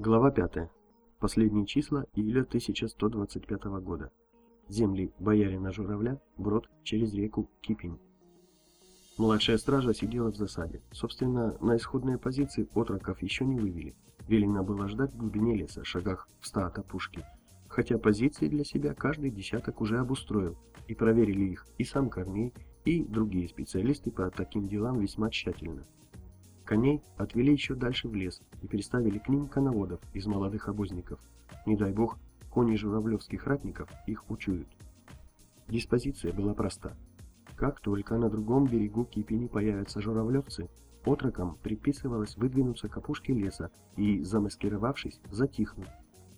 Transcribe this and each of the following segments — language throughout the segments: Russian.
Глава 5. Последние числа июля 1125 года. Земли боярина Журавля, брод через реку Кипень. Младшая стража сидела в засаде. Собственно, на исходные позиции отроков еще не вывели. Велено было ждать в глубине леса, шагах в ста от опушки. Хотя позиции для себя каждый десяток уже обустроил, и проверили их и сам Корней, и другие специалисты по таким делам весьма тщательно. Коней отвели еще дальше в лес и переставили к ним коноводов из молодых обозников. Не дай бог, кони журавлевских ратников их учуют. Диспозиция была проста. Как только на другом берегу Кипени появятся журавлевцы, отрокам предписывалось выдвинуться к опушке леса и, замаскировавшись, затихнуть,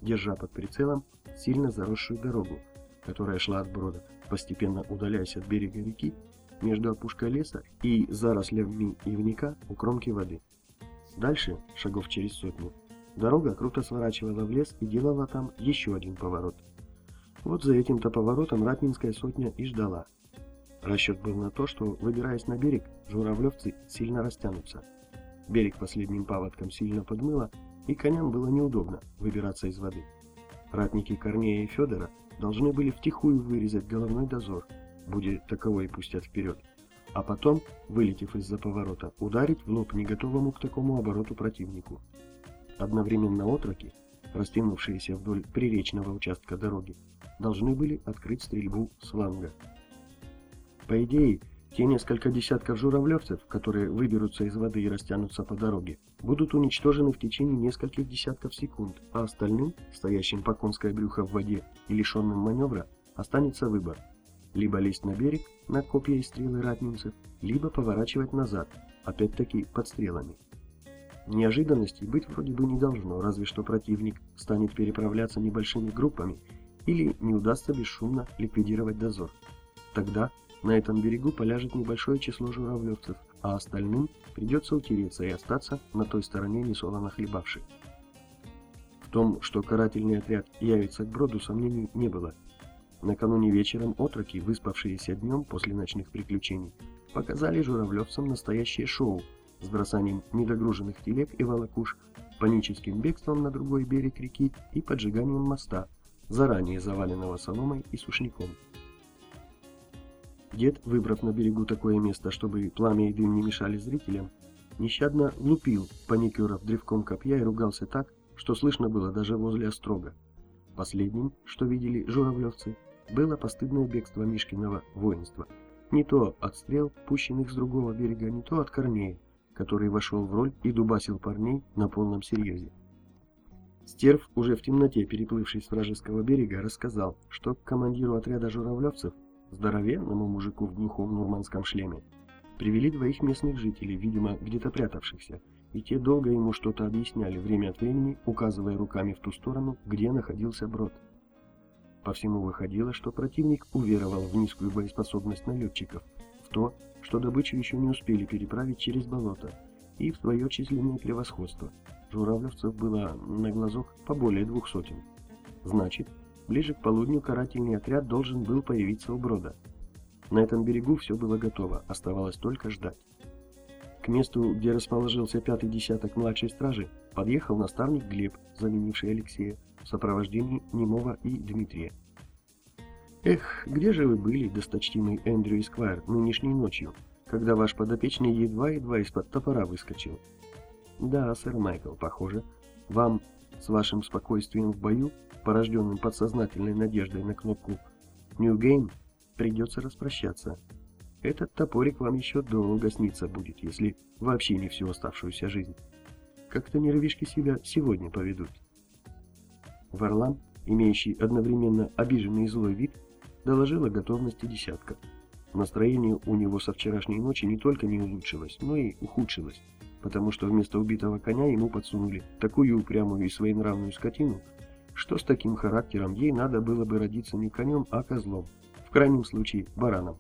держа под прицелом сильно заросшую дорогу, которая шла от брода, постепенно удаляясь от берега реки между опушкой леса и зарослями ивника у кромки воды. Дальше, шагов через сотню, дорога круто сворачивала в лес и делала там еще один поворот. Вот за этим-то поворотом Ратнинская сотня и ждала. Расчет был на то, что, выбираясь на берег, журавлевцы сильно растянутся. Берег последним паводком сильно подмыло, и коням было неудобно выбираться из воды. Ратники Корнея и Федора должны были втихую вырезать головной дозор – будет таковой пустят вперед, а потом, вылетев из-за поворота, ударить в лоб не готовому к такому обороту противнику. Одновременно отроки, растянувшиеся вдоль приречного участка дороги, должны были открыть стрельбу с фланга. По идее, те несколько десятков журавлевцев, которые выберутся из воды и растянутся по дороге, будут уничтожены в течение нескольких десятков секунд, а остальным, стоящим по конское брюхо в воде и лишенным маневра, останется выбор – либо лезть на берег на копья и стрелы ратнинцев, либо поворачивать назад, опять-таки под стрелами. Неожиданностей быть вроде бы не должно, разве что противник станет переправляться небольшими группами или не удастся бесшумно ликвидировать дозор. Тогда на этом берегу поляжет небольшое число журавлевцев, а остальным придется утереться и остаться на той стороне несолоно хлебавшей. В том, что карательный отряд явится к броду, сомнений не было – Накануне вечером отроки, выспавшиеся днем после ночных приключений, показали журавлевцам настоящее шоу с бросанием недогруженных телег и волокуш, паническим бегством на другой берег реки и поджиганием моста, заранее заваленного соломой и сушняком. Дед, выбрав на берегу такое место, чтобы пламя и дым не мешали зрителям, нещадно лупил паникеров древком копья и ругался так, что слышно было даже возле острога. Последним, что видели журавлевцы, было постыдное бегство Мишкиного воинства. Не то от стрел, пущенных с другого берега, не то от Корнея, который вошел в роль и дубасил парней на полном серьезе. Стерв, уже в темноте переплывший с вражеского берега, рассказал, что к командиру отряда журавлевцев, здоровенному мужику в глухом нурманском шлеме, привели двоих местных жителей, видимо, где-то прятавшихся, и те долго ему что-то объясняли, время от времени указывая руками в ту сторону, где находился брод. По всему выходило, что противник уверовал в низкую боеспособность налетчиков, в то, что добычу еще не успели переправить через болото, и в свое численное превосходство. Журавлевцев было на глазок по более двух сотен. Значит, ближе к полудню карательный отряд должен был появиться у брода. На этом берегу все было готово, оставалось только ждать. К месту, где расположился пятый десяток младшей стражи, подъехал наставник Глеб, заменивший Алексея, в сопровождении Немова и Дмитрия. Эх, где же вы были, досточтимый Эндрю Эсквайр, нынешней ночью, когда ваш подопечный едва-едва из-под топора выскочил? Да, сэр Майкл, похоже, вам с вашим спокойствием в бою, порожденным подсознательной надеждой на кнопку «New Game», придется распрощаться. Этот топорик вам еще долго снится будет, если вообще не всю оставшуюся жизнь. Как-то нервишки себя сегодня поведут. Варлам, имеющий одновременно обиженный и злой вид, доложил о готовности десятка. Настроение у него со вчерашней ночи не только не улучшилось, но и ухудшилось, потому что вместо убитого коня ему подсунули такую упрямую и своенравную скотину, что с таким характером ей надо было бы родиться не конем, а козлом, в крайнем случае бараном.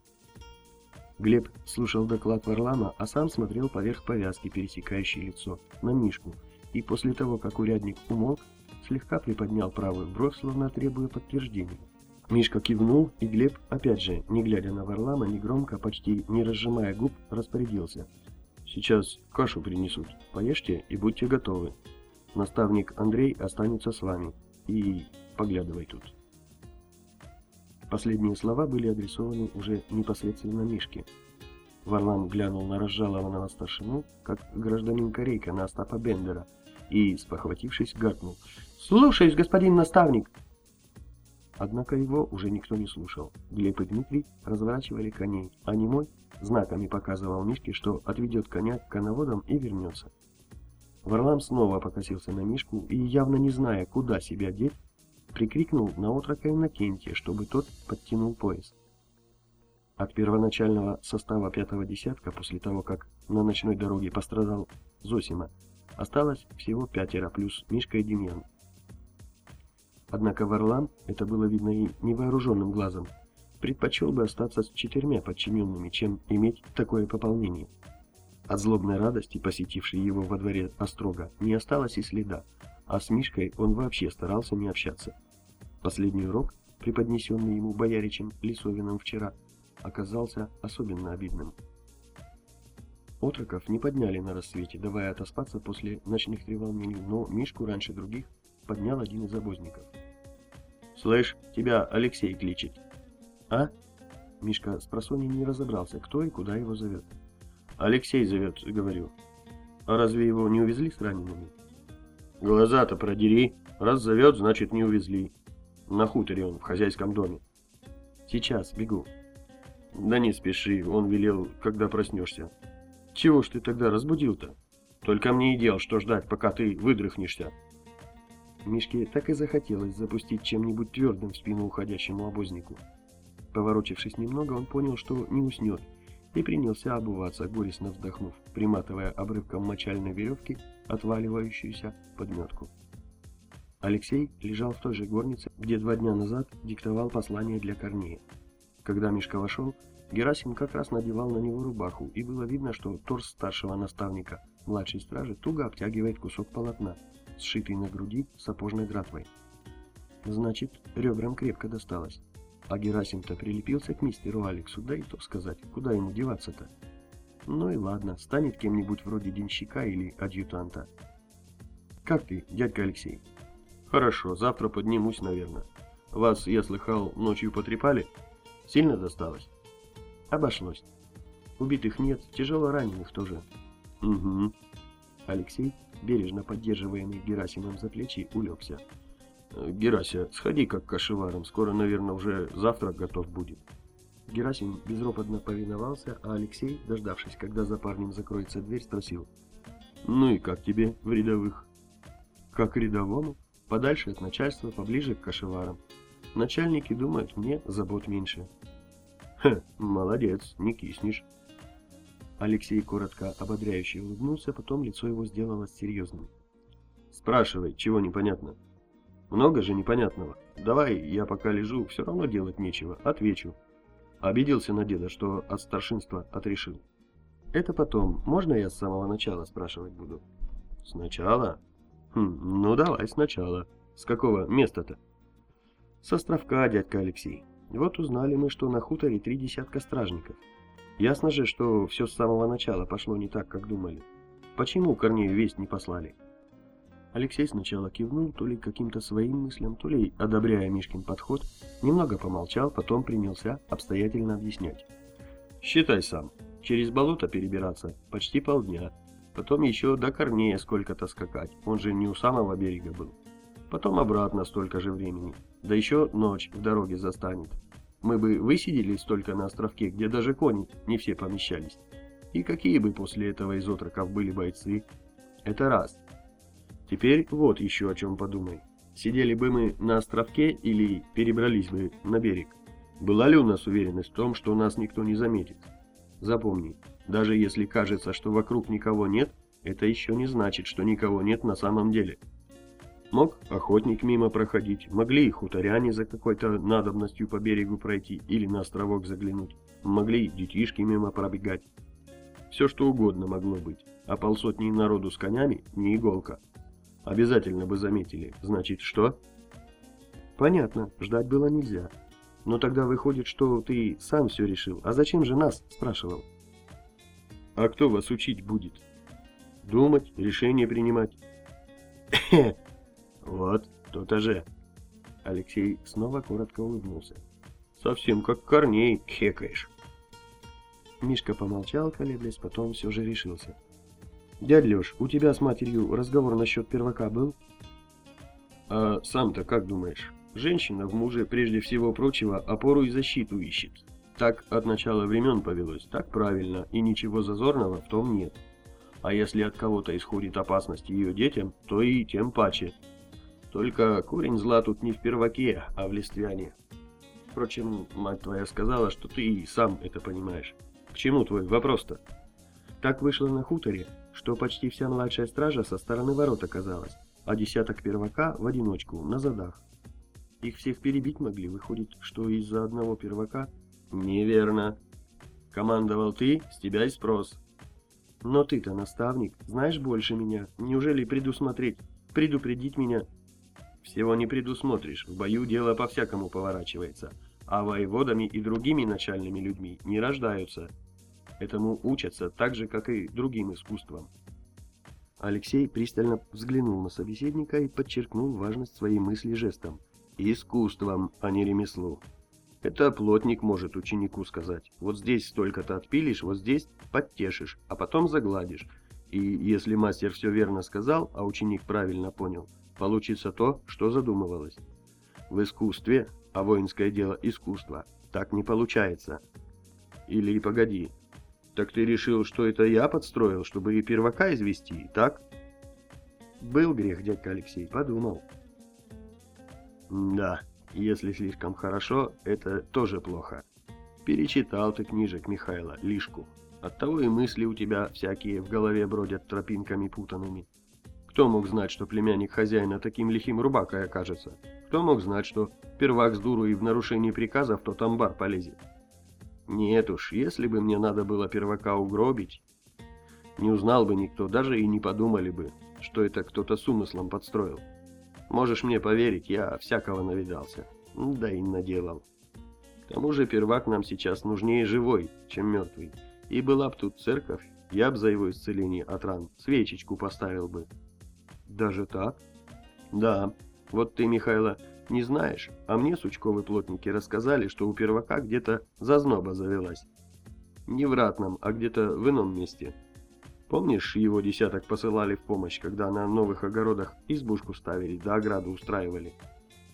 Глеб слушал доклад Варлама, а сам смотрел поверх повязки, пересекающей лицо, на Мишку, и после того, как урядник умолк, слегка приподнял правую бровь, словно требуя подтверждения. Мишка кивнул, и Глеб, опять же, не глядя на Варлама, негромко, почти не разжимая губ, распорядился. «Сейчас кашу принесут. Поешьте и будьте готовы». Наставник Андрей останется с вами. И поглядывай тут. Последние слова были адресованы уже непосредственно Мишке. Варлам глянул на разжалованного старшину, как гражданин Корейка на Остапа Бендера, и, спохватившись, гаркнул. «Слушаюсь, господин наставник!» Однако его уже никто не слушал. Глеб и Дмитрий разворачивали коней, а Немой знаками показывал Мишке, что отведет коня к коноводам и вернется. Варлам снова покосился на Мишку и, явно не зная, куда себя деть, прикрикнул на отрока Иннокентия, чтобы тот подтянул пояс. От первоначального состава пятого десятка, после того, как на ночной дороге пострадал Зосима, осталось всего пятеро, плюс Мишка и Демьян. Однако Варлам, это было видно и невооруженным глазом, предпочел бы остаться с четырьмя подчиненными, чем иметь такое пополнение. От злобной радости, посетившей его во дворе Острога, не осталось и следа, а с Мишкой он вообще старался не общаться. Последний урок, преподнесенный ему бояричем Лисовиным вчера, оказался особенно обидным. Отроков не подняли на рассвете, давая отоспаться после ночных треволнений, но Мишку раньше других поднял один из обозников. «Слышь, тебя Алексей кличет». «А?» Мишка с просони не разобрался, кто и куда его зовет. «Алексей зовет», — говорю. «А разве его не увезли с ранеными?» Глаза-то продери. Раз зовет, значит не увезли. На хуторе он, в хозяйском доме. Сейчас, бегу. Да не спеши, он велел, когда проснешься. Чего ж ты тогда разбудил-то? Только мне и дел, что ждать, пока ты выдрыхнешься. Мишке так и захотелось запустить чем-нибудь твердым в спину уходящему обознику. Поворочившись немного, он понял, что не уснет, и принялся обуваться, горестно вздохнув, приматывая обрывком мочальной веревки отваливающуюся подметку. Алексей лежал в той же горнице, где два дня назад диктовал послание для Корнея. Когда Мишка вошел, Герасим как раз надевал на него рубаху, и было видно, что торс старшего наставника, младшей стражи, туго обтягивает кусок полотна, сшитый на груди сапожной дратвой. Значит, ребрам крепко досталось. А Герасим-то прилепился к мистеру Алексу, да и то сказать, куда ему деваться-то? Ну и ладно, станет кем-нибудь вроде денщика или адъютанта. Как ты, дядька Алексей? Хорошо, завтра поднимусь, наверное. Вас, я слыхал, ночью потрепали? Сильно досталось? Обошлось. Убитых нет, тяжело раненых тоже. Угу. Алексей, бережно поддерживаемый Герасимом за плечи, улегся. Герася, сходи как кашеваром, скоро, наверное, уже завтрак готов будет. Герасим безропотно повиновался, а Алексей, дождавшись, когда за парнем закроется дверь, спросил. «Ну и как тебе в рядовых?» «Как рядовому? Подальше от начальства, поближе к кашеварам. Начальники думают, мне забот меньше». «Хе, молодец, не киснешь». Алексей коротко ободряюще улыбнулся, потом лицо его сделалось серьезным. «Спрашивай, чего непонятно?» «Много же непонятного. Давай, я пока лежу, все равно делать нечего, отвечу». Обиделся на деда, что от старшинства отрешил. Это потом. Можно я с самого начала спрашивать буду? Сначала? Хм, ну давай сначала. С какого места-то? С островка, дядька Алексей. Вот узнали мы, что на хуторе три десятка стражников. Ясно же, что все с самого начала пошло не так, как думали. Почему Корнею весть не послали? Алексей сначала кивнул, то ли каким-то своим мыслям, то ли одобряя Мишкин подход, немного помолчал, потом принялся обстоятельно объяснять. «Считай сам. Через болото перебираться почти полдня. Потом еще до Корнея сколько-то скакать, он же не у самого берега был. Потом обратно столько же времени. Да еще ночь в дороге застанет. Мы бы высидели столько на островке, где даже кони не все помещались. И какие бы после этого из отроков были бойцы? Это раз. Теперь вот еще о чем подумай. Сидели бы мы на островке или перебрались бы на берег? Была ли у нас уверенность в том, что нас никто не заметит? Запомни, даже если кажется, что вокруг никого нет, это еще не значит, что никого нет на самом деле. Мог охотник мимо проходить, могли и хуторяне за какой-то надобностью по берегу пройти или на островок заглянуть, могли детишки мимо пробегать. Все что угодно могло быть, а полсотни народу с конями не иголка. Обязательно бы заметили. Значит, что? Понятно, ждать было нельзя. Но тогда выходит, что ты сам все решил. А зачем же нас, спрашивал? А кто вас учить будет? Думать, решение принимать. Вот, то-то же. Алексей снова коротко улыбнулся. Совсем как Корней хекаешь. Мишка помолчал, колеблясь, потом все же решился. «Дядь Леш, у тебя с матерью разговор насчет первака был?» «А сам-то как думаешь? Женщина в муже прежде всего прочего опору и защиту ищет. Так от начала времен повелось, так правильно, и ничего зазорного в том нет. А если от кого-то исходит опасность ее детям, то и тем паче. Только корень зла тут не в перваке, а в листвяне. Впрочем, мать твоя сказала, что ты и сам это понимаешь. К чему твой вопрос-то? Так вышло на хуторе, что почти вся младшая стража со стороны ворот оказалась, а десяток первака в одиночку, на задах. Их всех перебить могли, выходит, что из-за одного первака? Неверно. Командовал ты, с тебя и спрос. Но ты-то наставник, знаешь больше меня. Неужели предусмотреть, предупредить меня? Всего не предусмотришь, в бою дело по-всякому поворачивается, а воеводами и другими начальными людьми не рождаются. Этому учатся так же, как и другим искусствам. Алексей пристально взглянул на собеседника и подчеркнул важность своей мысли жестом. Искусством, а не ремеслу. Это плотник может ученику сказать. Вот здесь столько-то отпилишь, вот здесь подтешишь, а потом загладишь. И если мастер все верно сказал, а ученик правильно понял, получится то, что задумывалось. В искусстве, а воинское дело искусство, так не получается. Или погоди, так ты решил, что это я подстроил, чтобы и первака извести, так? Был грех, дядька Алексей, подумал. Да, если слишком хорошо, это тоже плохо. Перечитал ты книжек Михайла, Лишку. Оттого и мысли у тебя всякие в голове бродят тропинками путанными. Кто мог знать, что племянник хозяина таким лихим рубакой окажется? Кто мог знать, что первак с дуру и в нарушении приказа в тот амбар полезет? Нет уж, если бы мне надо было первака угробить, не узнал бы никто, даже и не подумали бы, что это кто-то с умыслом подстроил. Можешь мне поверить, я всякого навидался. Да и наделал. К тому же первак нам сейчас нужнее живой, чем мертвый. И была б тут церковь, я б за его исцеление от ран свечечку поставил бы. Даже так? Да. Вот ты, Михайло, не знаешь, а мне сучковые плотники рассказали, что у первака где-то зазноба завелась. Не в ратном, а где-то в ином месте. Помнишь, его десяток посылали в помощь, когда на новых огородах избушку ставили, да ограду устраивали?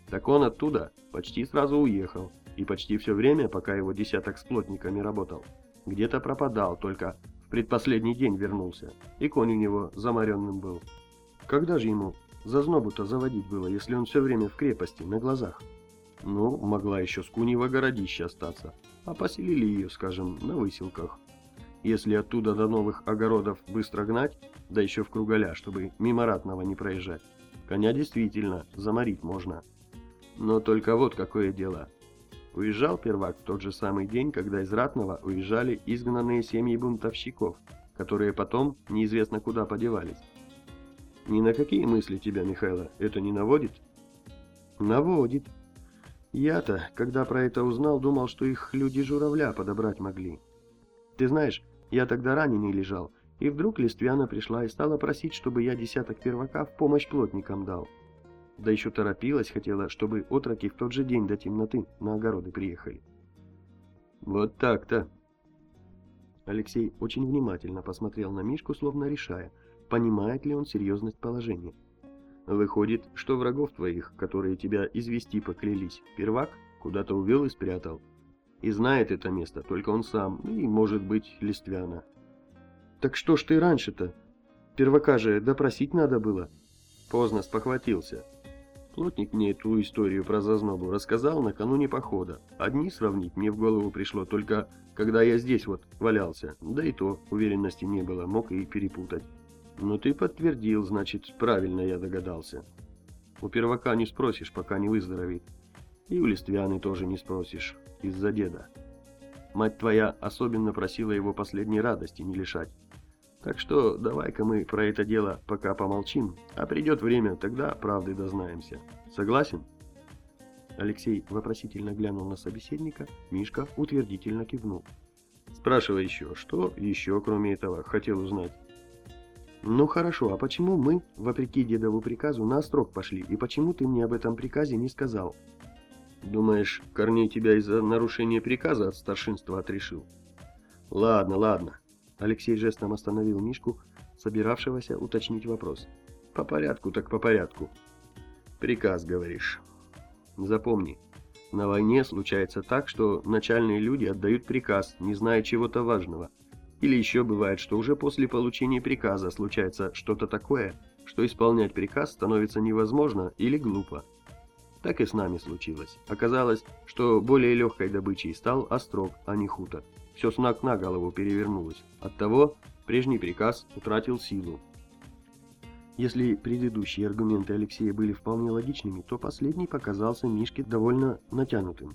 Так он оттуда почти сразу уехал, и почти все время, пока его десяток с плотниками работал, где-то пропадал, только в предпоследний день вернулся, и конь у него замаренным был. Когда же ему зазнобу-то заводить было, если он все время в крепости, на глазах? Ну, могла еще с Кунева городище остаться, а поселили ее, скажем, на выселках. Если оттуда до новых огородов быстро гнать, да еще в круголя, чтобы мимо ратного не проезжать, коня действительно заморить можно. Но только вот какое дело. Уезжал первак в тот же самый день, когда из ратного уезжали изгнанные семьи бунтовщиков, которые потом неизвестно куда подевались. Ни на какие мысли тебя, Михайло, это не наводит? Наводит. Я-то, когда про это узнал, думал, что их люди журавля подобрать могли. Ты знаешь, я тогда раненый лежал, и вдруг Листвяна пришла и стала просить, чтобы я десяток первака в помощь плотникам дал. Да еще торопилась, хотела, чтобы отроки в тот же день до темноты на огороды приехали. Вот так-то. Алексей очень внимательно посмотрел на Мишку, словно решая, понимает ли он серьезность положения. Выходит, что врагов твоих, которые тебя извести поклялись, первак куда-то увел и спрятал, и знает это место только он сам, и, может быть, Листвяна. Так что ж ты раньше-то? Первака же допросить надо было. Поздно спохватился. Плотник мне эту историю про зазнобу рассказал накануне похода. Одни сравнить мне в голову пришло только, когда я здесь вот валялся. Да и то уверенности не было, мог и перепутать. Но ты подтвердил, значит, правильно я догадался. У первака не спросишь, пока не выздоровеет. И у Листвяны тоже не спросишь из-за деда. Мать твоя особенно просила его последней радости не лишать. Так что давай-ка мы про это дело пока помолчим, а придет время, тогда правды дознаемся. Согласен?» Алексей вопросительно глянул на собеседника, Мишка утвердительно кивнул. «Спрашивай еще, что еще кроме этого хотел узнать?» Ну хорошо, а почему мы, вопреки дедову приказу, на острог пошли, и почему ты мне об этом приказе не сказал? Думаешь, Корней тебя из-за нарушения приказа от старшинства отрешил? Ладно, ладно. Алексей жестом остановил Мишку, собиравшегося уточнить вопрос. По порядку так по порядку. Приказ, говоришь. Запомни, на войне случается так, что начальные люди отдают приказ, не зная чего-то важного. Или еще бывает, что уже после получения приказа случается что-то такое, что исполнять приказ становится невозможно или глупо. Так и с нами случилось. Оказалось, что более легкой добычей стал острог, а не хутор. Все с ног на голову перевернулось. Оттого прежний приказ утратил силу. Если предыдущие аргументы Алексея были вполне логичными, то последний показался Мишке довольно натянутым.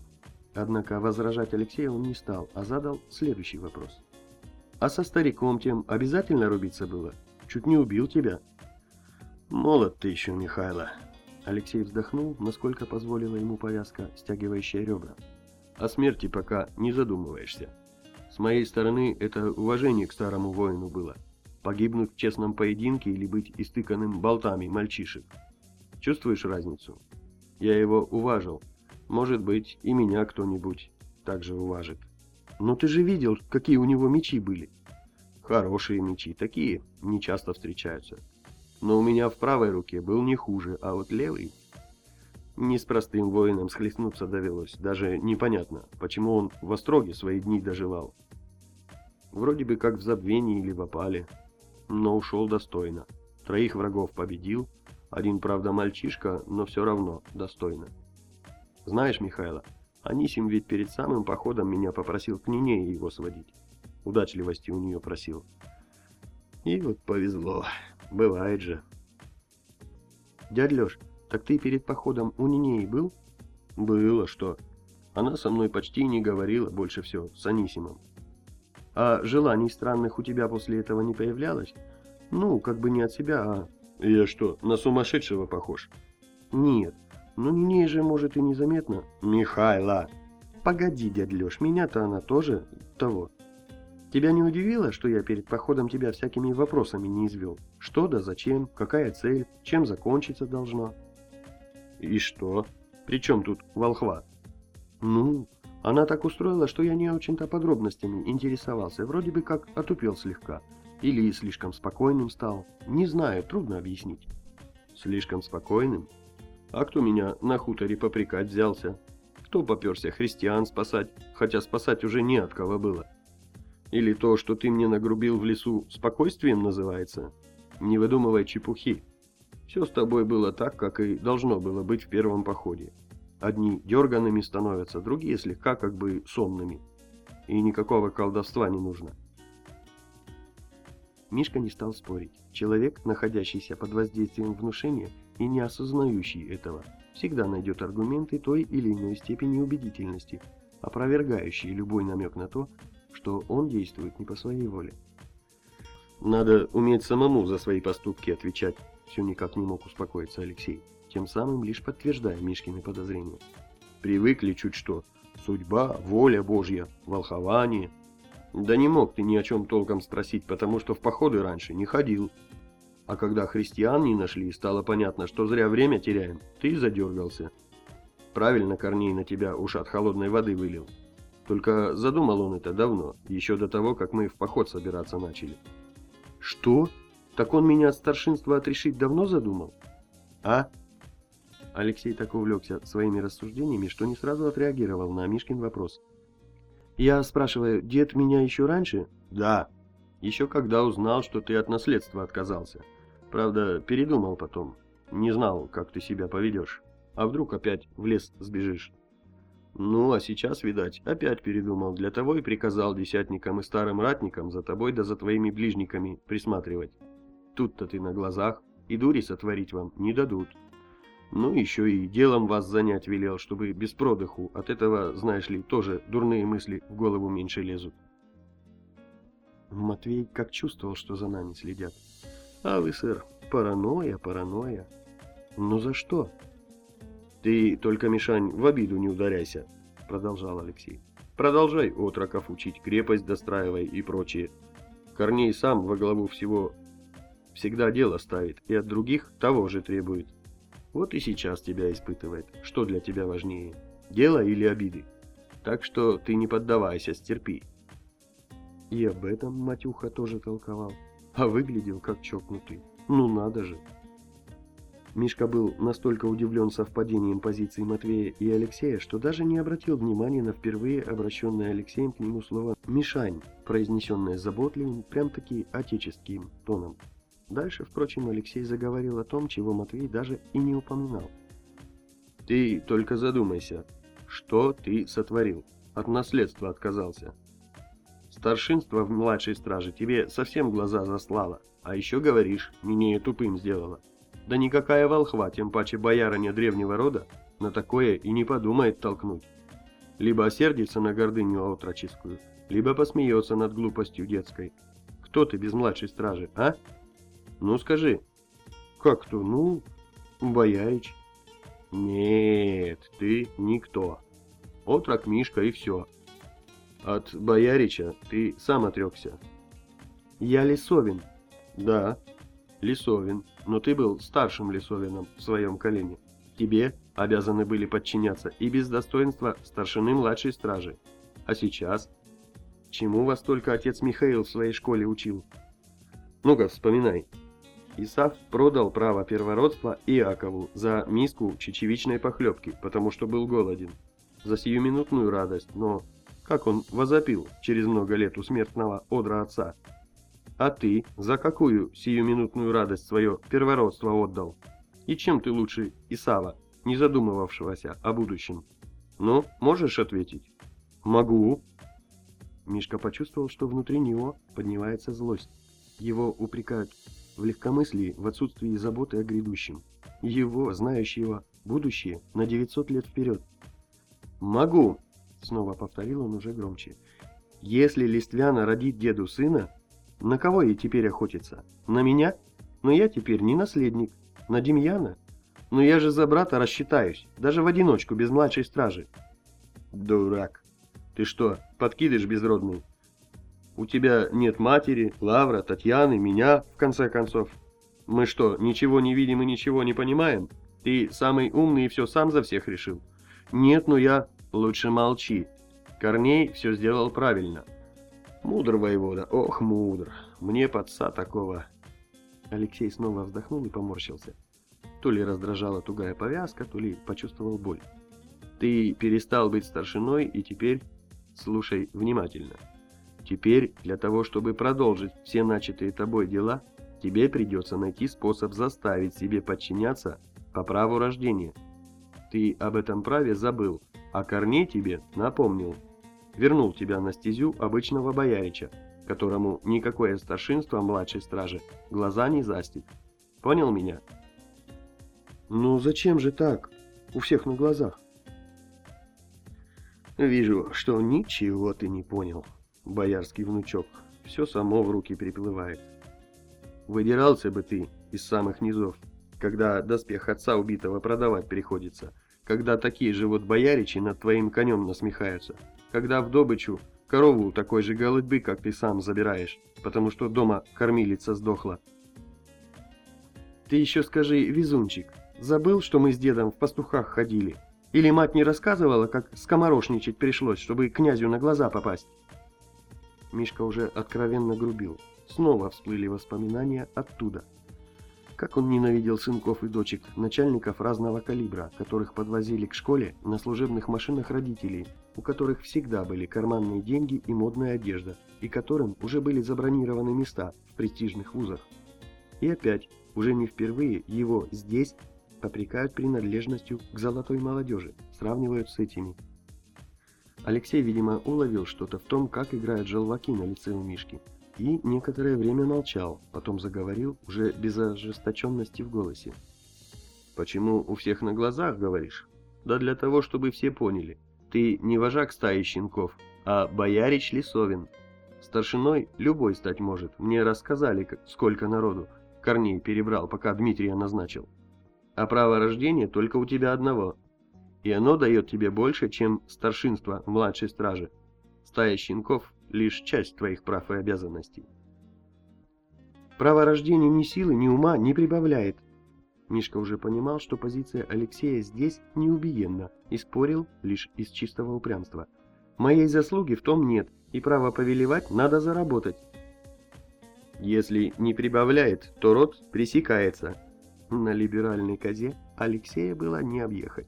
Однако возражать Алексею он не стал, а задал следующий вопрос. «А со стариком тем обязательно рубиться было? Чуть не убил тебя». «Молод ты еще, Михайло!» Алексей вздохнул, насколько позволила ему повязка, стягивающая ребра. «О смерти пока не задумываешься. С моей стороны это уважение к старому воину было» погибнуть в честном поединке или быть истыканным болтами мальчишек. Чувствуешь разницу? Я его уважил. Может быть, и меня кто-нибудь также уважит. Но ты же видел, какие у него мечи были. Хорошие мечи, такие не часто встречаются. Но у меня в правой руке был не хуже, а вот левый... Не с простым воином схлестнуться довелось. Даже непонятно, почему он в Остроге свои дни доживал. Вроде бы как в забвении или в опале но ушел достойно. Троих врагов победил, один, правда, мальчишка, но все равно достойно. Знаешь, Михайло, Анисим ведь перед самым походом меня попросил к Нинее его сводить. Удачливости у нее просил. И вот повезло. Бывает же. Дядь Леш, так ты перед походом у Нинеи был? Было, что. Она со мной почти не говорила больше всего с Анисимом. А желаний странных у тебя после этого не появлялось? Ну, как бы не от себя, а... Я что, на сумасшедшего похож? Нет, ну не же, может, и незаметно. Михайла! Погоди, дядь Леш, меня-то она тоже того. Тебя не удивило, что я перед походом тебя всякими вопросами не извел? Что да зачем, какая цель, чем закончиться должно? И что? При чем тут волхва? Ну, она так устроила, что я не очень-то подробностями интересовался, вроде бы как отупел слегка. Или слишком спокойным стал. Не знаю, трудно объяснить. Слишком спокойным? А кто меня на хуторе попрекать взялся? Кто поперся христиан спасать, хотя спасать уже не от кого было? Или то, что ты мне нагрубил в лесу, спокойствием называется? Не выдумывай чепухи. Все с тобой было так, как и должно было быть в первом походе. Одни дерганными становятся, другие слегка как бы сонными. И никакого колдовства не нужно. Мишка не стал спорить. Человек, находящийся под воздействием внушения и не осознающий этого, всегда найдет аргументы той или иной степени убедительности, опровергающие любой намек на то, что он действует не по своей воле. Надо уметь самому за свои поступки отвечать, все никак не мог успокоиться Алексей тем самым лишь подтверждая Мишкины подозрения. Привыкли чуть что. Судьба, воля Божья, волхование. Да не мог ты ни о чем толком спросить, потому что в походы раньше не ходил. А когда христиан не нашли стало понятно, что зря время теряем, ты задергался. Правильно Корней на тебя уж от холодной воды вылил. Только задумал он это давно, еще до того, как мы в поход собираться начали. Что? Так он меня от старшинства отрешить давно задумал? А? Алексей так увлекся своими рассуждениями, что не сразу отреагировал на Мишкин вопрос. «Я спрашиваю, дед меня еще раньше?» «Да. Еще когда узнал, что ты от наследства отказался. Правда, передумал потом. Не знал, как ты себя поведешь. А вдруг опять в лес сбежишь?» «Ну, а сейчас, видать, опять передумал. Для того и приказал десятникам и старым ратникам за тобой да за твоими ближниками присматривать. Тут-то ты на глазах, и дури сотворить вам не дадут». Ну, еще и делом вас занять велел, чтобы без продыху. От этого, знаешь ли, тоже дурные мысли в голову меньше лезут. Матвей как чувствовал, что за нами следят. А вы, сэр, паранойя, паранойя. Ну за что? Ты только, Мишань, в обиду не ударяйся, продолжал Алексей. Продолжай отроков учить, крепость достраивай и прочее. Корней сам во главу всего всегда дело ставит и от других того же требует. Вот и сейчас тебя испытывает, что для тебя важнее, дело или обиды. Так что ты не поддавайся, стерпи. И об этом Матюха тоже толковал, а выглядел как чокнутый. Ну надо же. Мишка был настолько удивлен совпадением позиций Матвея и Алексея, что даже не обратил внимания на впервые обращенное Алексеем к нему слово «мишань», произнесенное заботливым, прям-таки отеческим тоном. Дальше, впрочем, Алексей заговорил о том, чего Матвей даже и не упоминал. «Ты только задумайся, что ты сотворил? От наследства отказался. Старшинство в младшей страже тебе совсем глаза заслало, а еще говоришь, меня тупым сделала. Да никакая волхва, тем паче боярыня древнего рода, на такое и не подумает толкнуть. Либо осердится на гордыню отроческую, либо посмеется над глупостью детской. Кто ты без младшей стражи, а? Ну скажи. Как кто? Ну, боярич. Нет, ты никто. Отрок Мишка и все. От боярича ты сам отрекся. Я Лисовин. Да, Лисовин, но ты был старшим Лисовином в своем колене. Тебе обязаны были подчиняться и без достоинства старшины младшей стражи. А сейчас? Чему вас только отец Михаил в своей школе учил? Ну-ка, вспоминай. Исав продал право первородства Иакову за миску чечевичной похлебки, потому что был голоден. За сиюминутную радость, но как он возопил через много лет у смертного одра отца – а ты за какую сиюминутную радость свое первородство отдал? И чем ты лучше Исава, не задумывавшегося о будущем? Ну, можешь ответить? Могу. Мишка почувствовал, что внутри него поднимается злость. Его упрекают в легкомыслии, в отсутствии заботы о грядущем. Его, знающего будущее, на 900 лет вперед. «Могу!» — снова повторил он уже громче. «Если Листвяна родит деду сына, на кого ей теперь охотиться? На меня? Но я теперь не наследник. На Демьяна? Но я же за брата рассчитаюсь, даже в одиночку, без младшей стражи. Дурак. Ты что, подкидыш безродный? У тебя нет матери, Лавра, Татьяны, меня, в конце концов. Мы что, ничего не видим и ничего не понимаем? Ты самый умный и все сам за всех решил? Нет, ну я... Лучше молчи. Корней все сделал правильно. Мудр воевода, ох, мудр. Мне подца такого. Алексей снова вздохнул и поморщился. То ли раздражала тугая повязка, то ли почувствовал боль. Ты перестал быть старшиной и теперь... Слушай внимательно. Теперь, для того, чтобы продолжить все начатые тобой дела, тебе придется найти способ заставить себе подчиняться по праву рождения. Ты об этом праве забыл, а Корней тебе напомнил вернул тебя на стезю обычного боярича, которому никакое старшинство младшей стражи глаза не застит. Понял меня? Ну зачем же так? У всех на глазах. Вижу, что ничего ты не понял, боярский внучок. Все само в руки приплывает. Выдирался бы ты из самых низов, когда доспех отца убитого продавать приходится, когда такие же вот бояричи над твоим конем насмехаются, когда в добычу корову такой же голодьбы, как ты сам забираешь, потому что дома кормилица сдохла. Ты еще скажи, везунчик, забыл, что мы с дедом в пастухах ходили? Или мать не рассказывала, как скоморошничать пришлось, чтобы князю на глаза попасть? Мишка уже откровенно грубил. Снова всплыли воспоминания оттуда. Как он ненавидел сынков и дочек, начальников разного калибра, которых подвозили к школе на служебных машинах родителей, у которых всегда были карманные деньги и модная одежда, и которым уже были забронированы места в престижных вузах. И опять, уже не впервые, его здесь попрекают принадлежностью к золотой молодежи, сравнивают с этими. Алексей, видимо, уловил что-то в том, как играют желваки на лице у Мишки, и некоторое время молчал, потом заговорил уже без ожесточенности в голосе. «Почему у всех на глазах, говоришь? Да для того, чтобы все поняли. Ты не вожак стаи щенков, а боярич Лисовин. Старшиной любой стать может. Мне рассказали, сколько народу Корней перебрал, пока Дмитрия назначил. А право рождения только у тебя одного. И оно дает тебе больше, чем старшинство младшей стражи. Стая щенков лишь часть твоих прав и обязанностей. Право рождения ни силы, ни ума не прибавляет. Мишка уже понимал, что позиция Алексея здесь неубиенна, и спорил лишь из чистого упрямства. Моей заслуги в том нет, и право повелевать надо заработать. Если не прибавляет, то род пресекается. На либеральной козе Алексея было не объехать.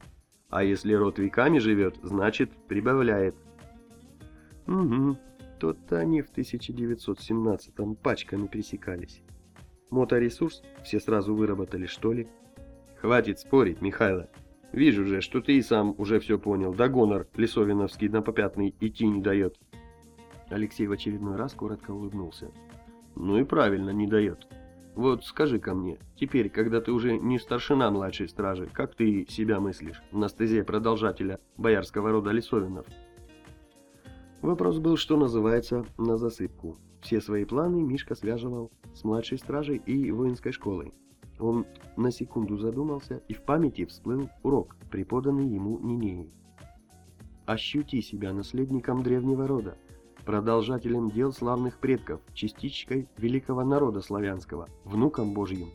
А если род веками живет, значит прибавляет. Угу, то-то они в 1917-м пачками пресекались. Моторесурс все сразу выработали, что ли? Хватит спорить, Михайло. Вижу же, что ты и сам уже все понял. Да гонор Лисовиновский на попятный идти не дает. Алексей в очередной раз коротко улыбнулся. Ну и правильно, не дает. Вот скажи ко мне, теперь, когда ты уже не старшина младшей стражи, как ты себя мыслишь на стезе продолжателя боярского рода Лисовинов? Вопрос был, что называется, на засыпку. Все свои планы Мишка связывал с младшей стражей и воинской школой. Он на секунду задумался, и в памяти всплыл урок, преподанный ему Нинеей. «Ощути себя наследником древнего рода, продолжателем дел славных предков, частичкой великого народа славянского, внуком Божьим.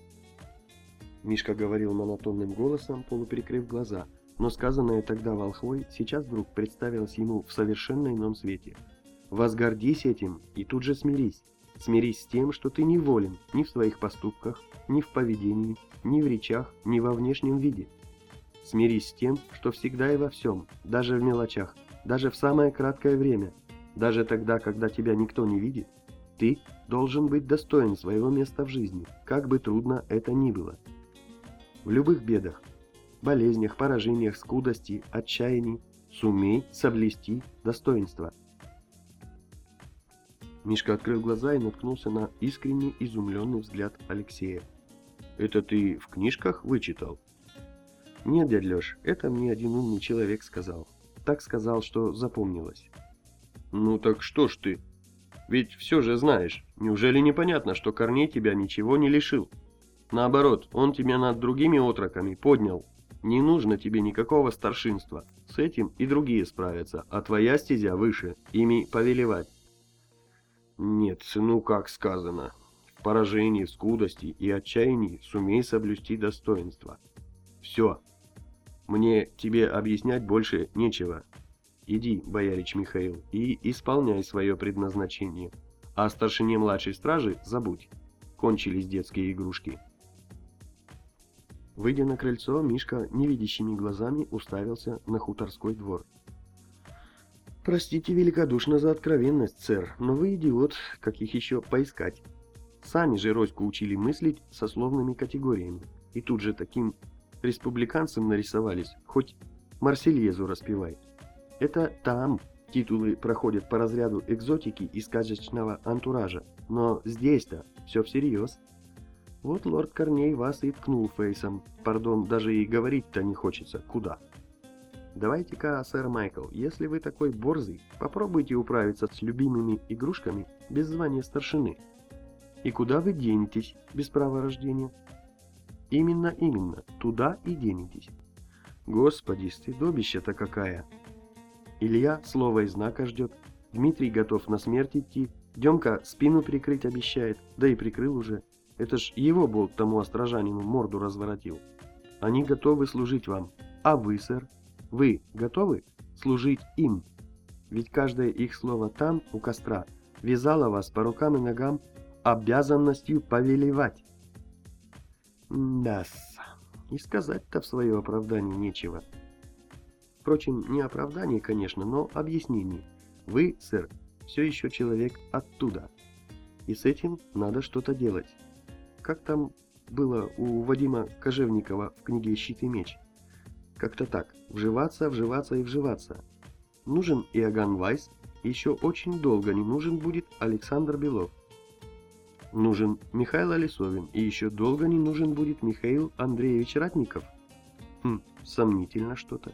Мишка говорил монотонным голосом, полуперекрыв глаза, но сказанное тогда волхвой сейчас вдруг представилось ему в совершенно ином свете. «Возгордись этим и тут же смирись. Смирись с тем, что ты не волен ни в своих поступках, ни в поведении, ни в речах, ни во внешнем виде. Смирись с тем, что всегда и во всем, даже в мелочах, даже в самое краткое время – даже тогда, когда тебя никто не видит, ты должен быть достоин своего места в жизни, как бы трудно это ни было. В любых бедах, болезнях, поражениях, скудости, отчаянии сумей соблюсти достоинство. Мишка открыл глаза и наткнулся на искренне изумленный взгляд Алексея. «Это ты в книжках вычитал?» «Нет, дядь Леш, это мне один умный человек сказал. Так сказал, что запомнилось». Ну так что ж ты? Ведь все же знаешь, неужели непонятно, что Корней тебя ничего не лишил? Наоборот, он тебя над другими отроками поднял. Не нужно тебе никакого старшинства. С этим и другие справятся, а твоя стезя выше, ими повелевать. Нет, ну как сказано. В поражении, скудости и отчаянии сумей соблюсти достоинство. Все. Мне тебе объяснять больше нечего. Иди, боярич Михаил, и исполняй свое предназначение. А старшине младшей стражи забудь. Кончились детские игрушки. Выйдя на крыльцо, Мишка невидящими глазами уставился на хуторской двор. «Простите великодушно за откровенность, сэр, но вы идиот, как их еще поискать. Сами же Роську учили мыслить сословными категориями, и тут же таким республиканцем нарисовались, хоть Марсельезу распевай. Это там титулы проходят по разряду экзотики и сказочного антуража, но здесь-то все всерьез. Вот лорд Корней вас и ткнул фейсом, пардон, даже и говорить-то не хочется, куда. Давайте-ка, сэр Майкл, если вы такой борзый, попробуйте управиться с любимыми игрушками без звания старшины. И куда вы денетесь без права рождения? Именно, именно, туда и денетесь. Господи, стыдобище-то какая! Илья слово и знака ждет. Дмитрий готов на смерть идти. Демка спину прикрыть обещает, да и прикрыл уже. Это ж его болт тому острожанину морду разворотил. Они готовы служить вам. А вы, сэр? Вы готовы служить им? Ведь каждое их слово там, у костра, вязало вас по рукам и ногам обязанностью повелевать. Да-с, и сказать-то в свое оправдание нечего. Впрочем, не оправдание, конечно, но объяснение. Вы, сэр, все еще человек оттуда. И с этим надо что-то делать. Как там было у Вадима Кожевникова в книге «Щит и меч»? Как-то так. Вживаться, вживаться и вживаться. Нужен Иоганн Вайс, еще очень долго не нужен будет Александр Белов. Нужен Михаил Лисовин, и еще долго не нужен будет Михаил Андреевич Ратников. Хм, сомнительно что-то.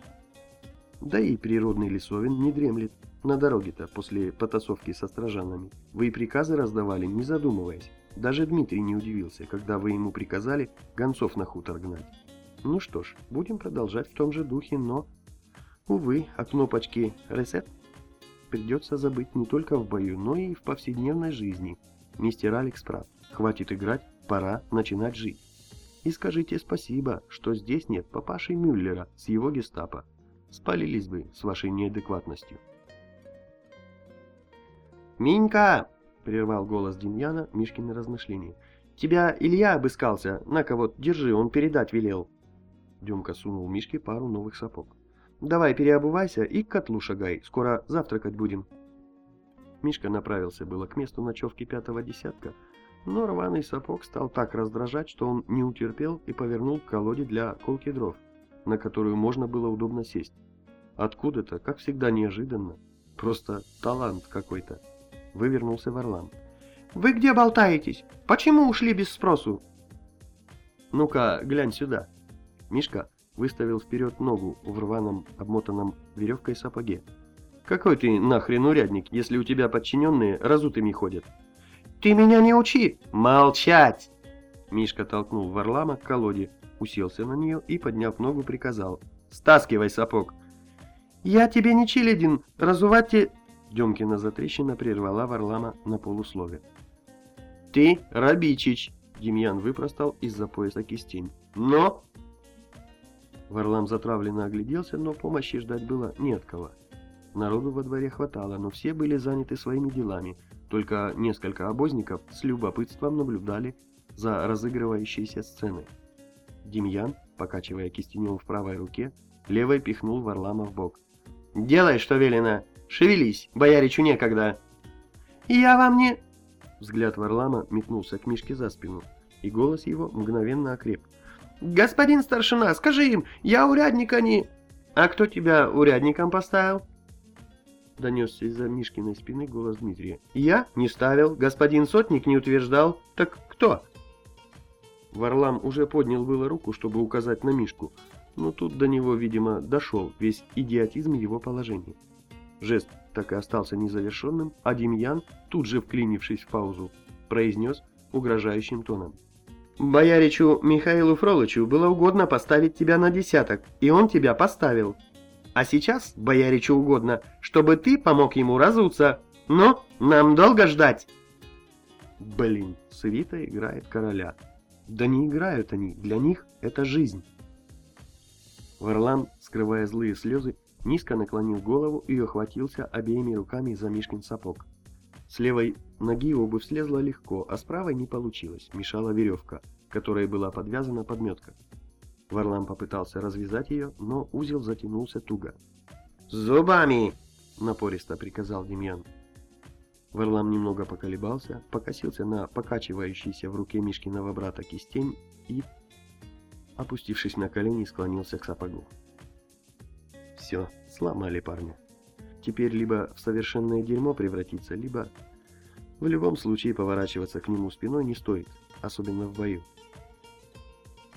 Да и природный лесовин не дремлет. На дороге-то после потасовки со стражанами вы и приказы раздавали, не задумываясь. Даже Дмитрий не удивился, когда вы ему приказали гонцов на хутор гнать. Ну что ж, будем продолжать в том же духе, но... Увы, о кнопочке «Ресет» придется забыть не только в бою, но и в повседневной жизни. Мистер Алекс прав. Хватит играть, пора начинать жить. И скажите спасибо, что здесь нет папаши Мюллера с его гестапо. Спалились бы с вашей неадекватностью. «Минька!» — прервал голос Демьяна Мишкины размышления. «Тебя Илья обыскался. На-ка вот, держи, он передать велел». Демка сунул Мишке пару новых сапог. «Давай переобувайся и к котлу шагай, скоро завтракать будем». Мишка направился было к месту ночевки пятого десятка, но рваный сапог стал так раздражать, что он не утерпел и повернул к колоде для колки дров, на которую можно было удобно сесть. Откуда-то, как всегда неожиданно, просто талант какой-то, вывернулся Варлам. «Вы где болтаетесь? Почему ушли без спросу?» «Ну-ка, глянь сюда». Мишка выставил вперед ногу в рваном, обмотанном веревкой сапоге. «Какой ты нахрен урядник, если у тебя подчиненные разутыми ходят?» «Ты меня не учи! Молчать!» Мишка толкнул Варлама к колоде, уселся на нее и, подняв ногу, приказал. «Стаскивай сапог!» «Я тебе не Чиледин, разувать те...» Демкина затрещина прервала Варлама на полуслове. «Ты Рабичич!» Демьян выпростал из-за пояса кистень. «Но...» Варлам затравленно огляделся, но помощи ждать было не от кого. Народу во дворе хватало, но все были заняты своими делами, только несколько обозников с любопытством наблюдали за разыгрывающейся сценой. Демьян, покачивая кистенем в правой руке, левой пихнул Варлама в бок. «Делай, что велено! Шевелись, бояричу некогда!» «Я вам не...» Взгляд Варлама метнулся к Мишке за спину, и голос его мгновенно окреп. «Господин старшина, скажи им, я урядника не...» «А кто тебя урядником поставил?» Донесся из-за Мишкиной спины голос Дмитрия. «Я? Не ставил. Господин Сотник не утверждал. Так кто?» Варлам уже поднял было руку, чтобы указать на Мишку, но тут до него, видимо, дошел весь идиотизм его положения. Жест так и остался незавершенным, а Демьян, тут же вклинившись в паузу, произнес угрожающим тоном. «Бояричу Михаилу Фролычу было угодно поставить тебя на десяток, и он тебя поставил. А сейчас бояричу угодно, чтобы ты помог ему разуться. Но нам долго ждать!» Блин, свита играет короля. Да не играют они, для них это жизнь. Варлам, скрывая злые слезы, низко наклонил голову и охватился обеими руками за Мишкин сапог. С левой ноги обувь слезла легко, а с правой не получилось, мешала веревка, которой была подвязана подметка. Варлам попытался развязать ее, но узел затянулся туго. «Зубами!» — напористо приказал Демьян. Варлам немного поколебался, покосился на покачивающийся в руке Мишкиного брата кистень и, опустившись на колени, склонился к сапогу. Все, сломали парня. Теперь либо в совершенное дерьмо превратиться, либо... В любом случае поворачиваться к нему спиной не стоит, особенно в бою.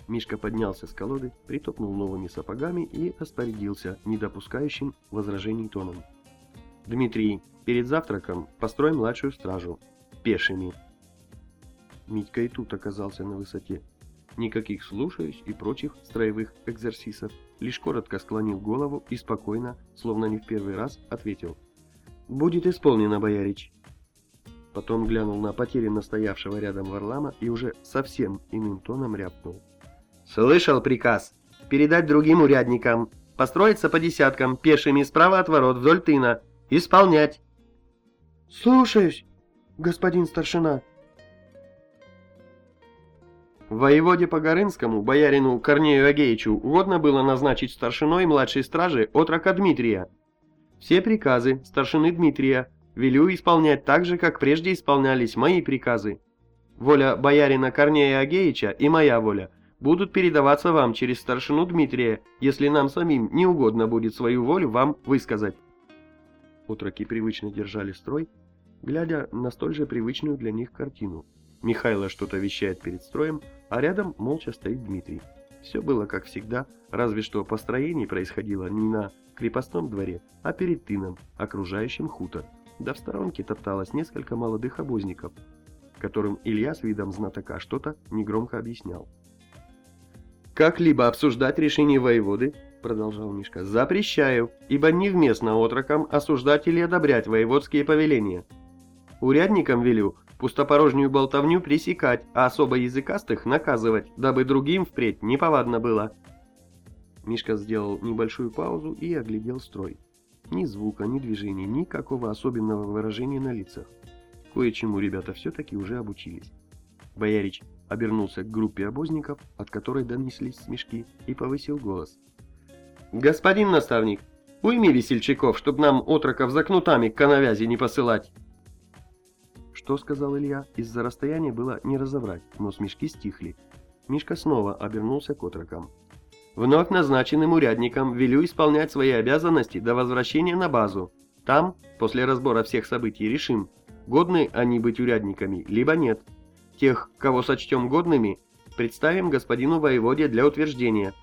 Мишка поднялся с колоды, притопнул новыми сапогами и распорядился, не допускающим возражений тоном. «Дмитрий, перед завтраком построй младшую стражу. Пешими». Митька и тут оказался на высоте. Никаких слушаюсь и прочих строевых экзерсисов. Лишь коротко склонил голову и спокойно, словно не в первый раз, ответил. «Будет исполнено, боярич». Потом глянул на потерянно стоявшего рядом Варлама и уже совсем иным тоном рявкнул. «Слышал приказ. Передать другим урядникам. Построиться по десяткам, пешими справа от ворот вдоль тына. Исполнять!» «Слушаюсь, господин старшина!» Воеводе Погорынскому, боярину Корнею Агеичу, угодно было назначить старшиной младшей стражи отрока Дмитрия. Все приказы старшины Дмитрия велю исполнять так же, как прежде исполнялись мои приказы. Воля боярина Корнея Агеича и моя воля будут передаваться вам через старшину Дмитрия, если нам самим не угодно будет свою волю вам высказать. Утроки привычно держали строй, глядя на столь же привычную для них картину. Михайло что-то вещает перед строем, а рядом молча стоит Дмитрий. Все было как всегда, разве что построение происходило не на крепостном дворе, а перед тыном, окружающим хутор. Да в сторонке топталось несколько молодых обозников, которым Илья с видом знатока что-то негромко объяснял. «Как-либо обсуждать решение воеводы, — продолжал Мишка, — запрещаю, ибо невместно отрокам осуждать или одобрять воеводские повеления. Урядникам велю пустопорожнюю болтовню пресекать, а особо языкастых наказывать, дабы другим впредь неповадно было. Мишка сделал небольшую паузу и оглядел строй. Ни звука, ни движения, никакого особенного выражения на лицах. Кое-чему ребята все-таки уже обучились. Боярич обернулся к группе обозников, от которой донеслись смешки, и повысил голос. «Господин наставник, уйми весельчаков, чтоб нам отроков за кнутами к коновязи не посылать!» Что сказал Илья, из-за расстояния было не разобрать, но смешки стихли. Мишка снова обернулся к отрокам. «Вновь назначенным урядникам велю исполнять свои обязанности до возвращения на базу. Там, после разбора всех событий, решим, годны они быть урядниками, либо нет. Тех, кого сочтем годными, представим господину воеводе для утверждения».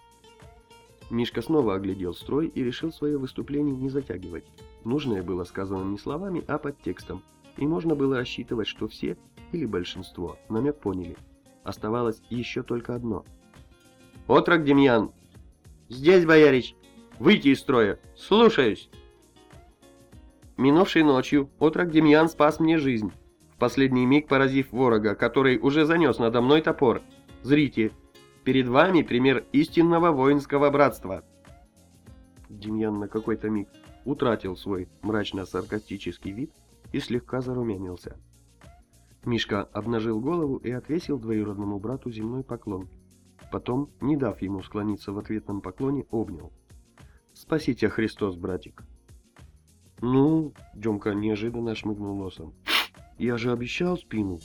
Мишка снова оглядел строй и решил свое выступление не затягивать. Нужное было сказано не словами, а под текстом, и можно было рассчитывать, что все, или большинство, намек поняли. Оставалось еще только одно. «Отрок Демьян!» «Здесь, боярич! Выйти из строя! Слушаюсь!» Минувшей ночью отрок Демьян спас мне жизнь, в последний миг поразив ворога, который уже занес надо мной топор. Зрите, перед вами пример истинного воинского братства. Демьян на какой-то миг утратил свой мрачно-саркастический вид и слегка зарумянился. Мишка обнажил голову и отвесил двоюродному брату земной поклон. Потом, не дав ему склониться в ответном поклоне, обнял. «Спасите Христос, братик!» «Ну...» — Демка неожиданно шмыгнул носом. «Я же обещал спину!»